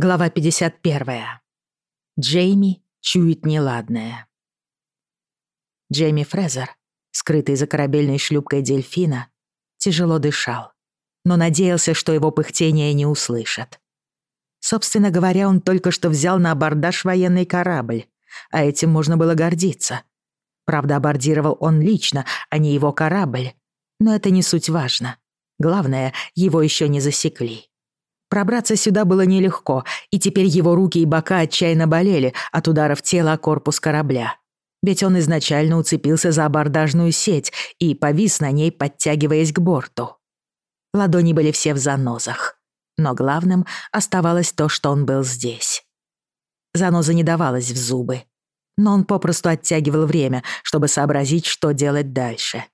Глава 51. Джейми чует неладное. Джейми Фрезер, скрытый за корабельной шлюпкой дельфина, тяжело дышал, но надеялся, что его пыхтение не услышат. Собственно говоря, он только что взял на абордаж военный корабль, а этим можно было гордиться. Правда, абордировал он лично, а не его корабль. Но это не суть важно. Главное, его еще не засекли. Пробраться сюда было нелегко, и теперь его руки и бока отчаянно болели от ударов тела о корпус корабля. Ведь он изначально уцепился за абордажную сеть и повис на ней, подтягиваясь к борту. Ладони были все в занозах. Но главным оставалось то, что он был здесь. Заноза не давалась в зубы. Но он попросту оттягивал время, чтобы сообразить, что делать дальше.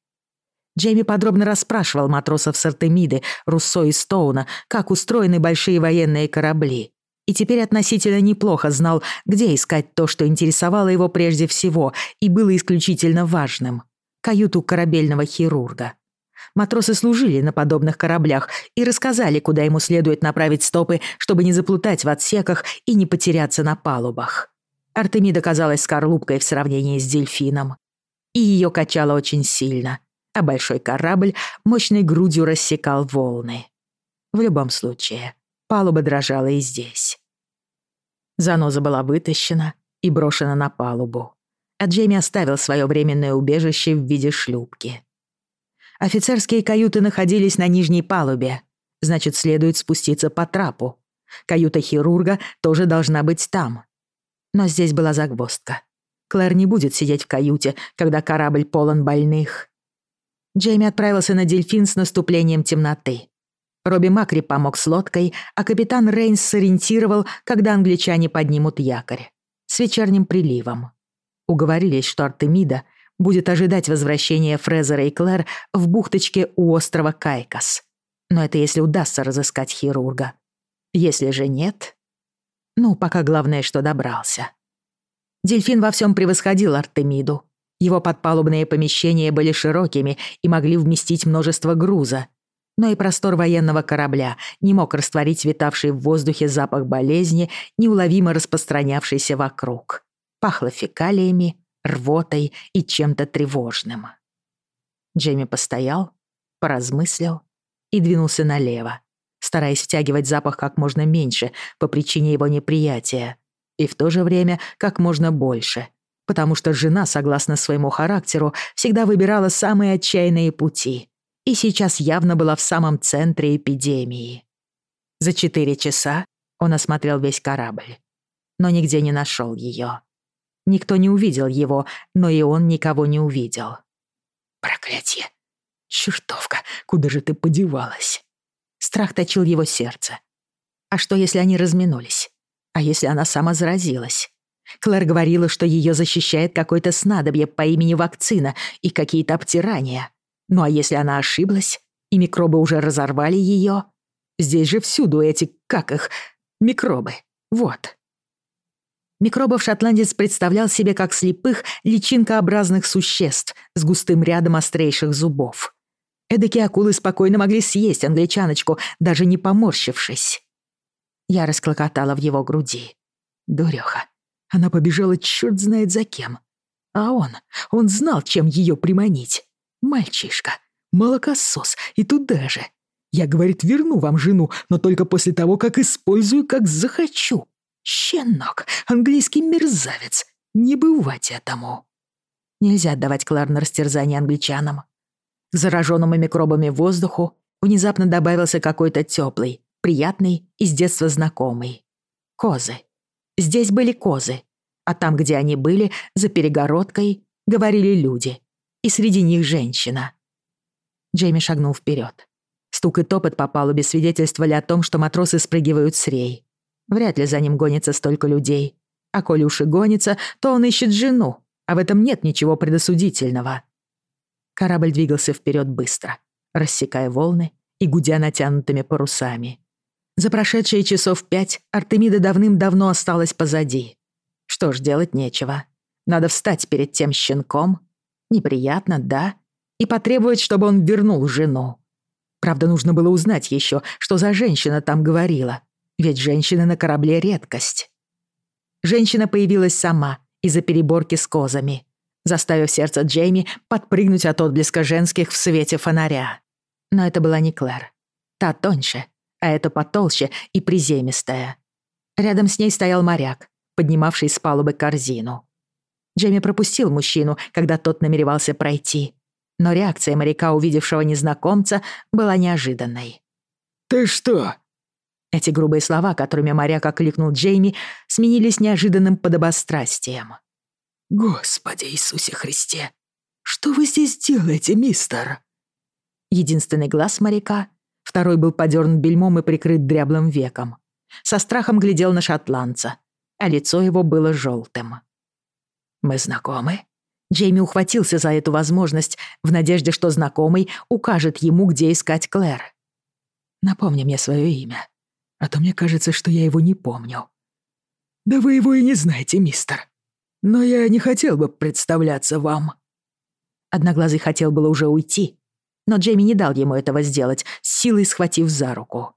Джейми подробно расспрашивал матросов с Артемиды, Руссо и Стоуна, как устроены большие военные корабли. И теперь относительно неплохо знал, где искать то, что интересовало его прежде всего и было исключительно важным — каюту корабельного хирурга. Матросы служили на подобных кораблях и рассказали, куда ему следует направить стопы, чтобы не заплутать в отсеках и не потеряться на палубах. Артемида казалась скорлупкой в сравнении с дельфином. И ее качало очень сильно а большой корабль мощной грудью рассекал волны. В любом случае, палуба дрожала и здесь. Заноза была вытащена и брошена на палубу, а Джейми оставил свое временное убежище в виде шлюпки. Офицерские каюты находились на нижней палубе, значит, следует спуститься по трапу. Каюта хирурга тоже должна быть там. Но здесь была загвоздка. Клэр не будет сидеть в каюте, когда корабль полон больных. Джейми отправился на дельфин с наступлением темноты. Робби Макри помог с лодкой, а капитан Рейнс сориентировал, когда англичане поднимут якорь. С вечерним приливом. Уговорились, что Артемида будет ожидать возвращения Фрезера и Клэр в бухточке у острова Кайкас. Но это если удастся разыскать хирурга. Если же нет... Ну, пока главное, что добрался. Дельфин во всем превосходил Артемиду, его подпалубные помещения были широкими и могли вместить множество груза. Но и простор военного корабля не мог растворить витавший в воздухе запах болезни, неуловимо распространявшийся вокруг. Пахло фекалиями, рвотой и чем-то тревожным. Джейми постоял, поразмыслил и двинулся налево, стараясь втягивать запах как можно меньше по причине его неприятия и в то же время как можно больше — потому что жена, согласно своему характеру, всегда выбирала самые отчаянные пути и сейчас явно была в самом центре эпидемии. За четыре часа он осмотрел весь корабль, но нигде не нашел ее. Никто не увидел его, но и он никого не увидел. «Проклятье! Чертовка, куда же ты подевалась?» Страх точил его сердце. А что, если они разминулись? А если она сама заразилась? Клэр говорила, что ее защищает какое-то снадобье по имени вакцина и какие-то обтирания. Ну а если она ошиблась, и микробы уже разорвали ее? Здесь же всюду эти, как их, микробы. Вот. Микробов шотландец представлял себе как слепых, личинкообразных существ с густым рядом острейших зубов. Эдакие акулы спокойно могли съесть англичаночку, даже не поморщившись. Я расклокотала в его груди. Дуреха. Она побежала черт знает за кем. А он, он знал, чем ее приманить. Мальчишка, молокосос и туда же. Я, говорит, верну вам жену, но только после того, как использую, как захочу. Щенок, английский мерзавец. Не бывать этому. Нельзя отдавать Клар на растерзание англичанам. К зараженному микробами воздуху внезапно добавился какой-то теплый, приятный и с детства знакомый. Козы. Здесь были козы, а там, где они были, за перегородкой, говорили люди, и среди них женщина. Джейми шагнул вперед. Стук и топот по палубе свидетельствовали о том, что матросы спрыгивают с рей. Вряд ли за ним гонится столько людей. А коли уж и гонится, то он ищет жену, а в этом нет ничего предосудительного. Корабль двигался вперед быстро, рассекая волны и гудя натянутыми парусами. За прошедшие часов пять Артемида давным-давно осталась позади. Что ж, делать нечего. Надо встать перед тем щенком. Неприятно, да? И потребовать, чтобы он вернул жену. Правда, нужно было узнать еще, что за женщина там говорила. Ведь женщины на корабле — редкость. Женщина появилась сама из-за переборки с козами, заставив сердце Джейми подпрыгнуть от отблеска женских в свете фонаря. Но это была не Клэр. Та тоньше, а эта потолще и приземистая. Рядом с ней стоял моряк, поднимавший с палубы корзину. Джейми пропустил мужчину, когда тот намеревался пройти. Но реакция моряка, увидевшего незнакомца, была неожиданной. «Ты что?» Эти грубые слова, которыми моряк окликнул Джейми, сменились неожиданным подобострастием. «Господи Иисусе Христе! Что вы здесь делаете, мистер?» Единственный глаз моряка, второй был подернут бельмом и прикрыт дряблым веком. Со страхом глядел на шотландца, а лицо его было желтым. «Мы знакомы?» Джейми ухватился за эту возможность в надежде, что знакомый укажет ему, где искать Клэр. «Напомни мне свое имя, а то мне кажется, что я его не помню». «Да вы его и не знаете, мистер. Но я не хотел бы представляться вам». Одноглазый хотел было уже уйти, но Джейми не дал ему этого сделать, силой схватив за руку.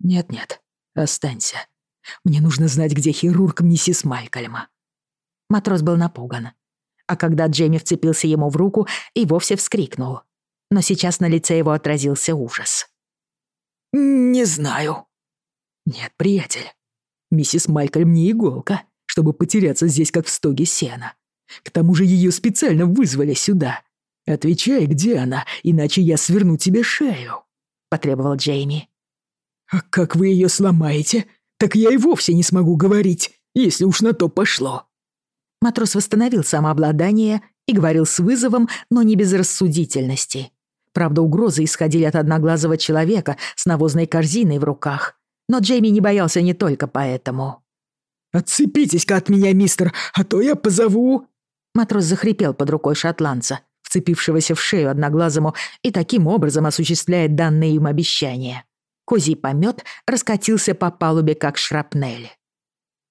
«Нет-нет, останься. Мне нужно знать, где хирург миссис Малькольма». Матрос был напуган. А когда Джейми вцепился ему в руку и вовсе вскрикнул. Но сейчас на лице его отразился ужас. «Не знаю». «Нет, приятель, миссис Малькольм не иголка, чтобы потеряться здесь, как в стоге сена. К тому же ее специально вызвали сюда. Отвечай, где она, иначе я сверну тебе шею», — потребовал Джейми. «А как вы ее сломаете? Так я и вовсе не смогу говорить, если уж на то пошло». Матрос восстановил самообладание и говорил с вызовом, но не без рассудительности. Правда, угрозы исходили от одноглазого человека с навозной корзиной в руках. Но Джейми не боялся не только поэтому. «Отцепитесь-ка от меня, мистер, а то я позову...» Матрос захрипел под рукой шотландца, вцепившегося в шею одноглазому и таким образом осуществляет данные им обещания. Козий помет раскатился по палубе, как шрапнель.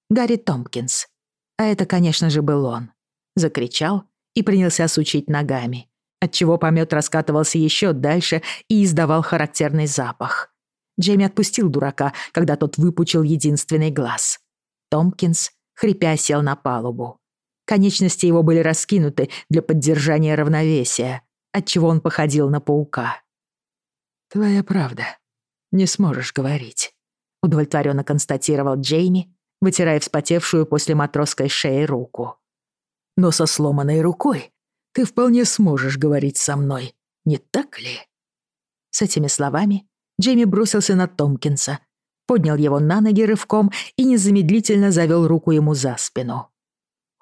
Гарри Томпкинс, а это, конечно же, был он. Закричал и принялся сучить ногами, отчего помет раскатывался еще дальше и издавал характерный запах. Джейми отпустил дурака, когда тот выпучил единственный глаз. Томпкинс, хрипя, сел на палубу. Конечности его были раскинуты для поддержания равновесия, отчего он походил на паука. «Твоя правда. Не сможешь говорить», — удовлетворенно констатировал Джейми, вытирая вспотевшую после матросской шеи руку. «Но со сломанной рукой ты вполне сможешь говорить со мной, не так ли?» С этими словами Джейми бросился на Томпкинса, поднял его на ноги рывком и незамедлительно завел руку ему за спину.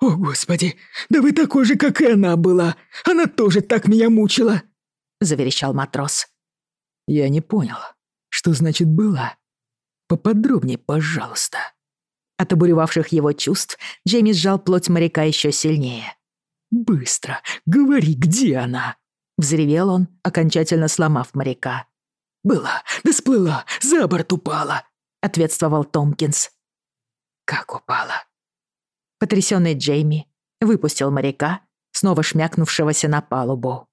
«О, Господи, да вы такой же, как и она была! Она тоже так меня мучила!» — заверещал матрос. «Я не понял, что значит «была». Поподробнее, пожалуйста». От обуревавших его чувств Джейми сжал плоть моряка еще сильнее. «Быстро, говори, где она?» — взревел он, окончательно сломав моряка. «Была, да сплыла, за борт упала», — ответствовал Томпкинс. «Как упала?» Потрясённый Джейми выпустил моряка, снова шмякнувшегося на палубу.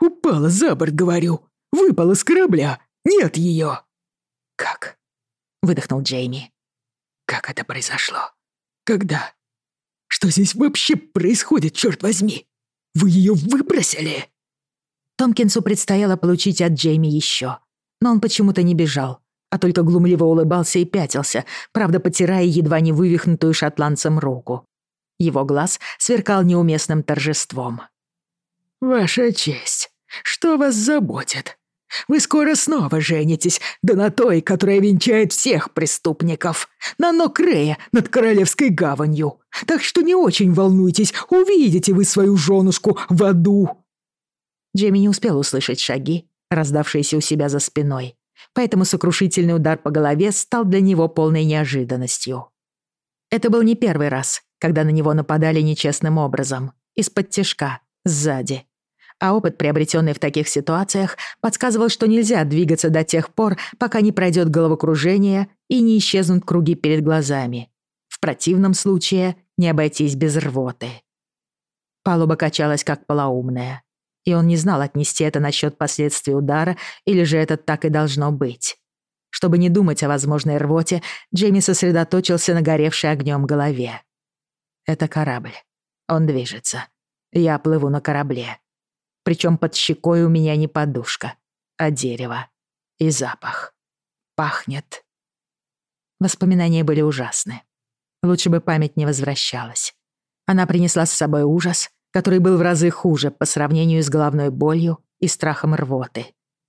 «Упала за борт, говорю! Выпала с корабля! Нет её!» «Как?» — выдохнул Джейми. Как это произошло? Когда? Что здесь вообще происходит, черт возьми? Вы ее выбросили?» Томпкинсу предстояло получить от Джейми еще, но он почему-то не бежал, а только глумливо улыбался и пятился, правда, потирая едва не вывихнутую шотландцем руку. Его глаз сверкал неуместным торжеством. «Ваша честь, что вас заботит? Вы скоро снова женитесь, да на той, которая венчает всех преступников, на Нокрея над Королевской гаванью. Так что не очень волнуйтесь, увидите вы свою женушку в аду». Джейми не успел услышать шаги, раздавшиеся у себя за спиной, поэтому сокрушительный удар по голове стал для него полной неожиданностью. Это был не первый раз, когда на него нападали нечестным образом, из-под тяжка, сзади а опыт, приобретенный в таких ситуациях, подсказывал, что нельзя двигаться до тех пор, пока не пройдет головокружение и не исчезнут круги перед глазами. В противном случае не обойтись без рвоты. Палуба качалась как полоумная, и он не знал, отнести это насчет последствий удара или же это так и должно быть. Чтобы не думать о возможной рвоте, Джейми сосредоточился на горевшей огнем голове. Это корабль. Он движется. Я плыву на корабле. Причем под щекой у меня не подушка, а дерево. И запах. Пахнет. Воспоминания были ужасны. Лучше бы память не возвращалась. Она принесла с собой ужас, который был в разы хуже по сравнению с головной болью и страхом рвоты.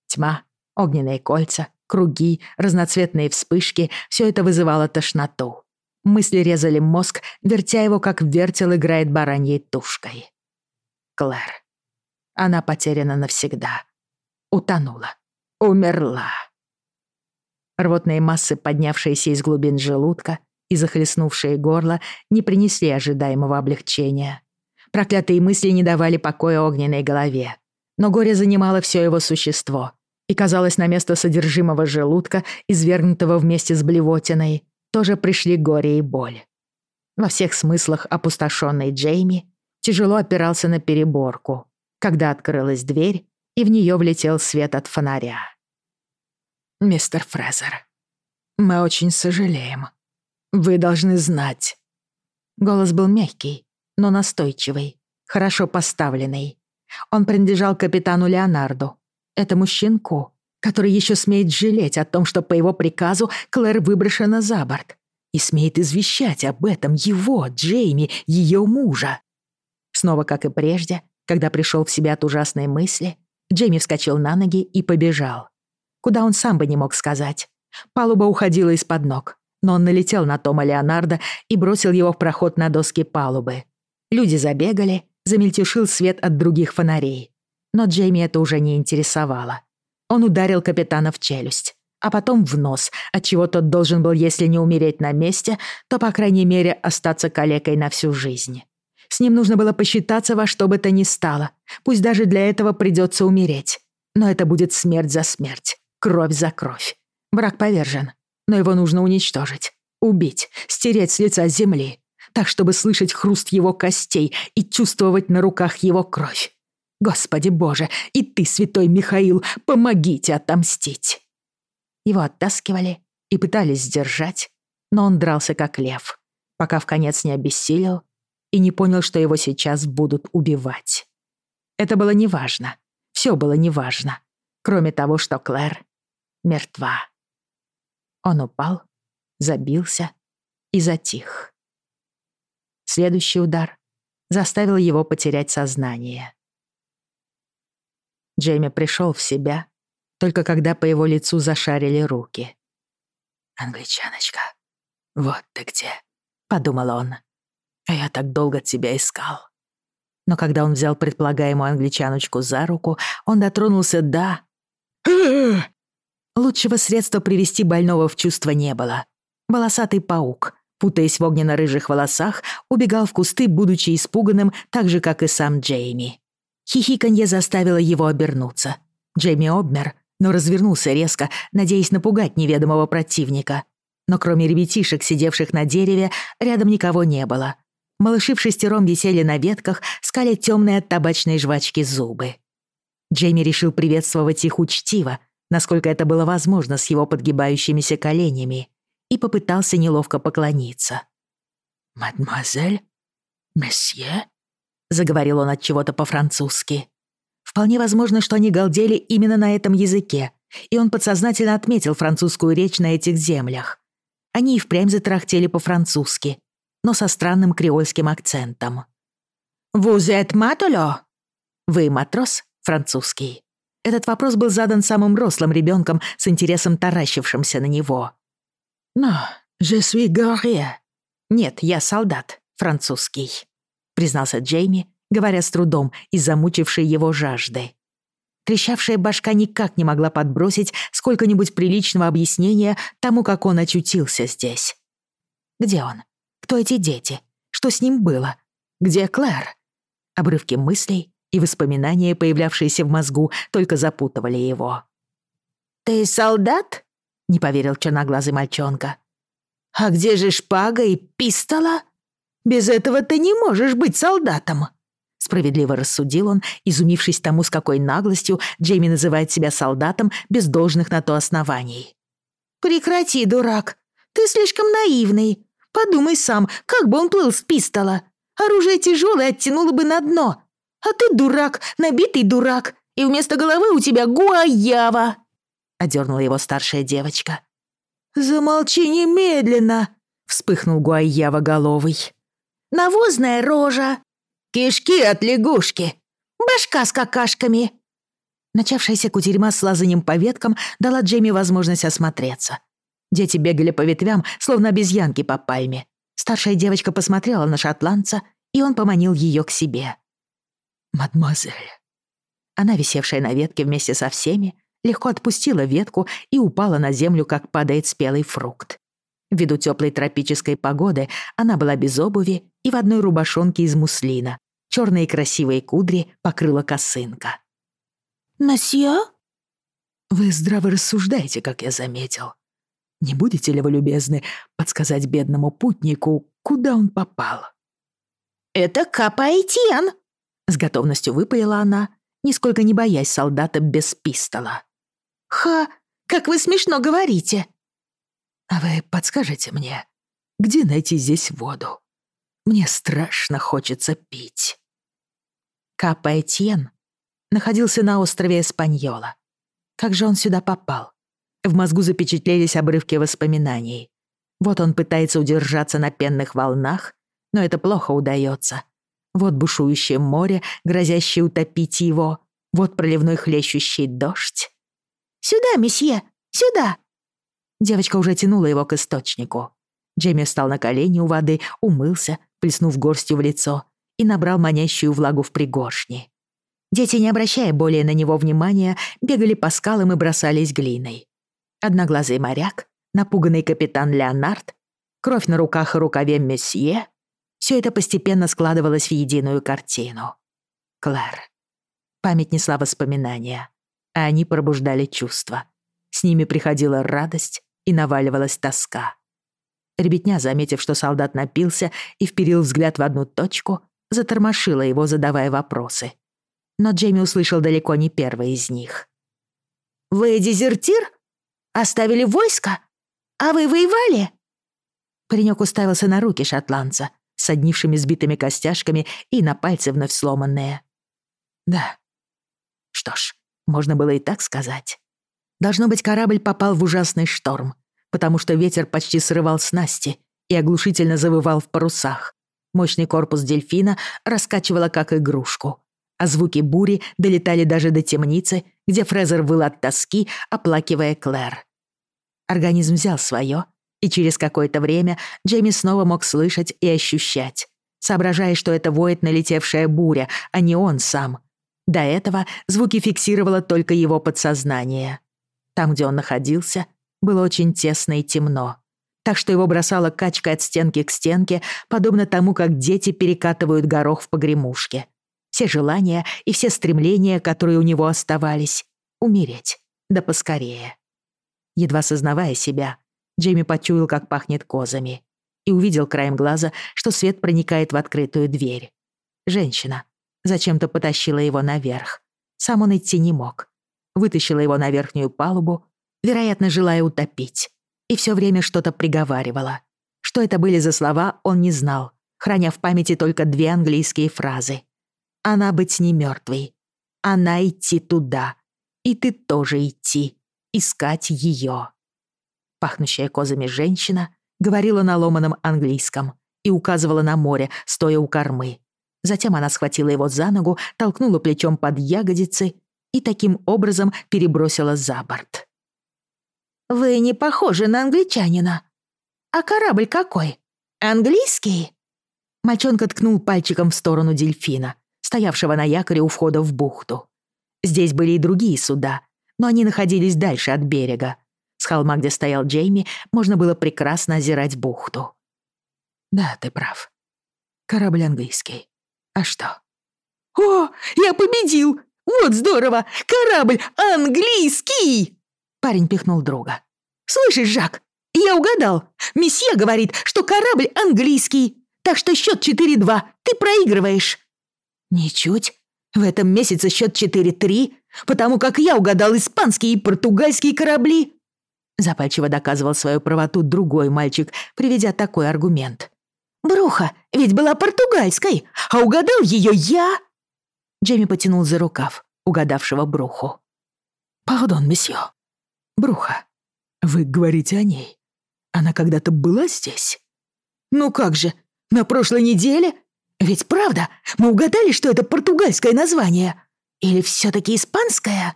Тьма, огненные кольца, круги, разноцветные вспышки — все это вызывало тошноту. Мысли резали мозг, вертя его, как вертел играет бараньей тушкой. Клэр. Она потеряна навсегда. Утонула. Умерла. Рвотные массы, поднявшиеся из глубин желудка и захлестнувшие горло, не принесли ожидаемого облегчения. Проклятые мысли не давали покоя огненной голове. Но горе занимало все его существо. И, казалось, на место содержимого желудка, извергнутого вместе с блевотиной, тоже пришли горе и боль. Во всех смыслах опустошенный Джейми тяжело опирался на переборку, когда открылась дверь, и в нее влетел свет от фонаря. «Мистер Фрезер, мы очень сожалеем. Вы должны знать». Голос был мягкий, но настойчивый, хорошо поставленный. Он принадлежал капитану Леонарду, этому щенку, который еще смеет жалеть о том, что по его приказу Клэр выброшена за борт, и смеет извещать об этом его, Джейми, ее мужа. Снова, как и прежде, когда пришел в себя от ужасной мысли, Джейми вскочил на ноги и побежал. Куда он сам бы не мог сказать. Палуба уходила из-под ног, но он налетел на Тома Леонардо и бросил его в проход на доски палубы. Люди забегали, замельтешил свет от других фонарей. Но Джейми это уже не интересовало. Он ударил капитана в челюсть, а потом в нос, отчего тот должен был, если не умереть на месте, то, по крайней мере, остаться калекой на всю жизнь. С ним нужно было посчитаться во что бы то ни стало. Пусть даже для этого придется умереть. Но это будет смерть за смерть, кровь за кровь. Враг повержен, но его нужно уничтожить, убить, стереть с лица земли, так, чтобы слышать хруст его костей и чувствовать на руках его кровь. Господи Боже, и ты, святой Михаил, помогите отомстить!» Его оттаскивали и пытались сдержать, но он дрался как лев, пока в конец не обессилел и не понял, что его сейчас будут убивать. Это было неважно. Все было неважно, кроме того, что Клэр мертва. Он упал, забился и затих. Следующий удар заставил его потерять сознание. Джейми пришел в себя, только когда по его лицу зашарили руки. «Англичаночка, вот ты где», — подумал он. «А я так долго тебя искал». Но когда он взял предполагаемую англичаночку за руку, он дотронулся до... Лучшего средства привести больного в чувство не было. Волосатый паук, путаясь в огненно-рыжих волосах, убегал в кусты, будучи испуганным, так же, как и сам Джейми. Хихиканье заставило его обернуться. Джейми обмер, но развернулся резко, надеясь напугать неведомого противника. Но кроме ребятишек, сидевших на дереве, рядом никого не было. Малыши в шестером висели на ветках, скали темные от табачной жвачки зубы. Джейми решил приветствовать их учтиво, насколько это было возможно с его подгибающимися коленями, и попытался неловко поклониться. «Мадемуазель? Месье?» заговорил он от чего-то по-французски. Вполне возможно, что они галдели именно на этом языке, и он подсознательно отметил французскую речь на этих землях. Они и впрямь затрахтели по-французски, но со странным креольским акцентом. «Vous êtes matelot?» «Вы матрос?» французский. Этот вопрос был задан самым рослым ребенком с интересом таращившимся на него. «Но, je suis guerrier». «Нет, я солдат, французский» признался Джейми, говоря с трудом из замучившей его жажды. Трещавшая башка никак не могла подбросить сколько-нибудь приличного объяснения тому, как он очутился здесь. Где он? Кто эти дети? Что с ним было? Где Клэр? Обрывки мыслей и воспоминания, появлявшиеся в мозгу, только запутывали его. «Ты солдат?» — не поверил черноглазый мальчонка. «А где же шпага и пистола?» Без этого ты не можешь быть солдатом!» Справедливо рассудил он, изумившись тому, с какой наглостью Джейми называет себя солдатом без должных на то оснований. «Прекрати, дурак. Ты слишком наивный. Подумай сам, как бы он плыл с пистола. Оружие тяжелое оттянуло бы на дно. А ты дурак, набитый дурак, и вместо головы у тебя гуаява!» Одернула его старшая девочка. «Замолчи немедленно!» — вспыхнул Гуаява головой. «Навозная рожа! Кишки от лягушки! Башка с какашками!» Начавшаяся кутерьма с лазанием по веткам дала Джейми возможность осмотреться. Дети бегали по ветвям, словно обезьянки по пальме. Старшая девочка посмотрела на шотландца, и он поманил ее к себе. «Мадемуазель». Она, висевшая на ветке вместе со всеми, легко отпустила ветку и упала на землю, как падает спелый фрукт. Ввиду теплой тропической погоды она была без обуви и в одной рубашонке из муслина. Черные красивые кудри покрыла косынка. «Месье?» «Вы здраво рассуждаете, как я заметил. Не будете ли вы любезны подсказать бедному путнику, куда он попал?» «Это Капаэтьен!» — с готовностью выпалила она, нисколько не боясь солдата без пистола. «Ха, как вы смешно говорите!» «А вы подскажете мне, где найти здесь воду? Мне страшно хочется пить». Капа Этьен находился на острове Эспаньола. Как же он сюда попал? В мозгу запечатлелись обрывки воспоминаний. Вот он пытается удержаться на пенных волнах, но это плохо удается. Вот бушующее море, грозящее утопить его. Вот проливной хлещущий дождь. «Сюда, месье, сюда!» Девочка уже тянула его к источнику. Джейми встал на колени у воды, умылся, плеснув горстью в лицо, и набрал манящую влагу в пригоршни. Дети, не обращая более на него внимания, бегали по скалам и бросались глиной. Одноглазый моряк, напуганный капитан Леонард, кровь на руках и рукаве месье — все это постепенно складывалось в единую картину. Клэр. Память несла воспоминания, а они пробуждали чувства. С ними приходила радость и наваливалась тоска. Ребятня, заметив, что солдат напился и вперил взгляд в одну точку, затормошила его, задавая вопросы. Но Джейми услышал далеко не первый из них. «Вы дезертир? Оставили войско? А вы воевали?» Паренек уставился на руки шотландца, с однившими сбитыми костяшками и на пальцы вновь сломанные. «Да. Что ж, можно было и так сказать. Должно быть, корабль попал в ужасный шторм, потому что ветер почти срывал снасти и оглушительно завывал в парусах. Мощный корпус дельфина раскачивало как игрушку, а звуки бури долетали даже до темницы, где Фрезер выл от тоски, оплакивая Клэр. Организм взял свое, и через какое-то время Джейми снова мог слышать и ощущать, соображая, что это воет налетевшая буря, а не он сам. До этого звуки фиксировало только его подсознание. Там, где он находился, было очень тесно и темно. Так что его бросало качкой от стенки к стенке, подобно тому, как дети перекатывают горох в погремушке. Все желания и все стремления, которые у него оставались — умереть, да поскорее. Едва сознавая себя, Джейми почуял, как пахнет козами, и увидел краем глаза, что свет проникает в открытую дверь. Женщина зачем-то потащила его наверх. Сам он идти не мог вытащила его на верхнюю палубу, вероятно, желая утопить, и все время что-то приговаривала. Что это были за слова, он не знал, храня в памяти только две английские фразы. «Она быть не мертвой. Она идти туда. И ты тоже идти. Искать ее». Пахнущая козами женщина говорила на ломаном английском и указывала на море, стоя у кормы. Затем она схватила его за ногу, толкнула плечом под ягодицы и таким образом перебросила за борт. «Вы не похожи на англичанина. А корабль какой? Английский?» Мальчонка ткнул пальчиком в сторону дельфина, стоявшего на якоре у входа в бухту. Здесь были и другие суда, но они находились дальше от берега. С холма, где стоял Джейми, можно было прекрасно озирать бухту. «Да, ты прав. Корабль английский. А что?» «О, я победил! Вот здорово! Корабль английский!» Парень пихнул друга. «Слышишь, Жак, я угадал. Месье говорит, что корабль английский. Так что счет 4-2. Ты проигрываешь». «Ничуть. В этом месяце счет 4-3, потому как я угадал испанские и португальские корабли». Запальчиво доказывал свою правоту другой мальчик, приведя такой аргумент. «Бруха ведь была португальской, а угадал ее я!» Джейми потянул за рукав, угадавшего Бруху. «Пардон, месье. Бруха, вы говорите о ней. Она когда-то была здесь?» «Ну как же, на прошлой неделе? Ведь правда, мы угадали, что это португальское название. Или все таки испанское?»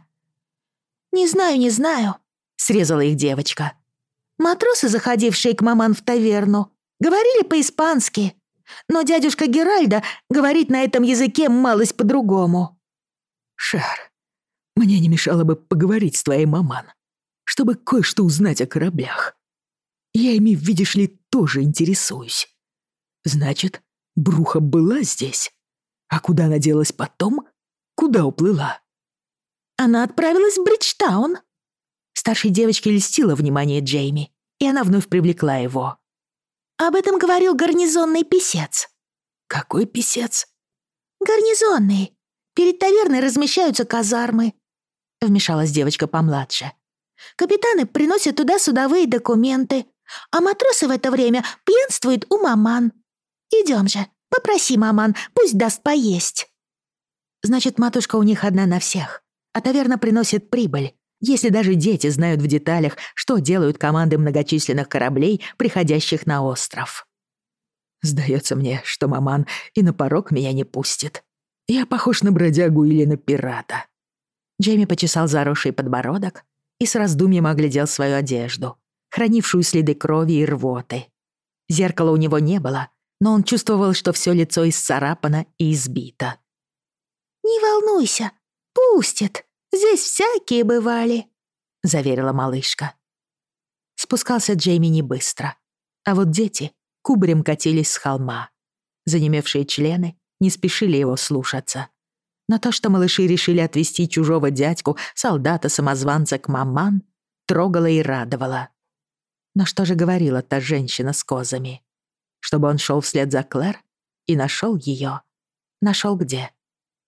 «Не знаю, не знаю», — срезала их девочка. «Матросы, заходившие к маман в таверну, говорили по-испански, но дядюшка Геральда говорит на этом языке малость по-другому». «Шар, мне не мешало бы поговорить с твоей маман, чтобы кое-что узнать о кораблях. Я ими, видишь ли, тоже интересуюсь. Значит, Бруха была здесь? А куда она делась потом? Куда уплыла?» «Она отправилась в Бриджтаун». Старшей девочке льстило внимание Джейми, и она вновь привлекла его. «Об этом говорил гарнизонный писец». «Какой писец?» «Гарнизонный. Перед таверной размещаются казармы», — вмешалась девочка помладше. «Капитаны приносят туда судовые документы, а матросы в это время пьянствуют у маман. Идем же, попроси маман, пусть даст поесть». Значит, матушка у них одна на всех, а таверна приносит прибыль, если даже дети знают в деталях, что делают команды многочисленных кораблей, приходящих на остров. Сдается мне, что маман и на порог меня не пустит. Я похож на бродягу или на пирата. Джейми почесал заросший подбородок и с раздумьем оглядел свою одежду, хранившую следы крови и рвоты. Зеркала у него не было, но он чувствовал, что все лицо исцарапано и избито. «Не волнуйся, пустит. Здесь всякие бывали», — заверила малышка. Спускался Джейми не быстро, а вот дети кубарем катились с холма. Занемевшие члены не спешили его слушаться. Но то, что малыши решили отвезти чужого дядьку, солдата-самозванца к маман, трогало и радовало. Но что же говорила та женщина с козами? Чтобы он шел вслед за Клэр и нашел ее. Нашел где?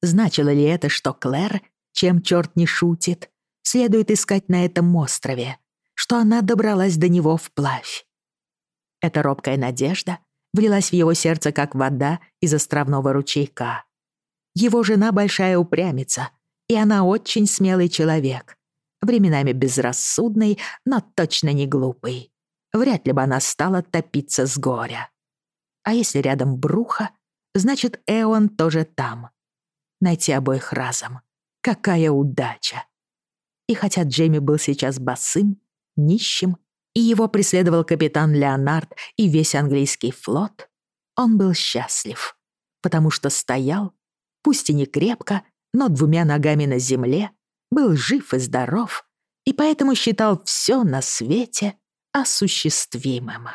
Значило ли это, что Клэр, чем черт не шутит, следует искать на этом острове, что она добралась до него вплавь? Эта робкая надежда влилась в его сердце, как вода из островного ручейка. Его жена большая упрямица, и она очень смелый человек, временами безрассудный, но точно не глупый вряд ли бы она стала топиться с горя. А если рядом Бруха, значит, Эон тоже там. Найти обоих разом. Какая удача! И хотя Джейми был сейчас босым, нищим, и его преследовал капитан Леонард и весь английский флот, он был счастлив, потому что стоял, пусть и не крепко, но двумя ногами на земле, был жив и здоров, и поэтому считал все на свете осуществимым.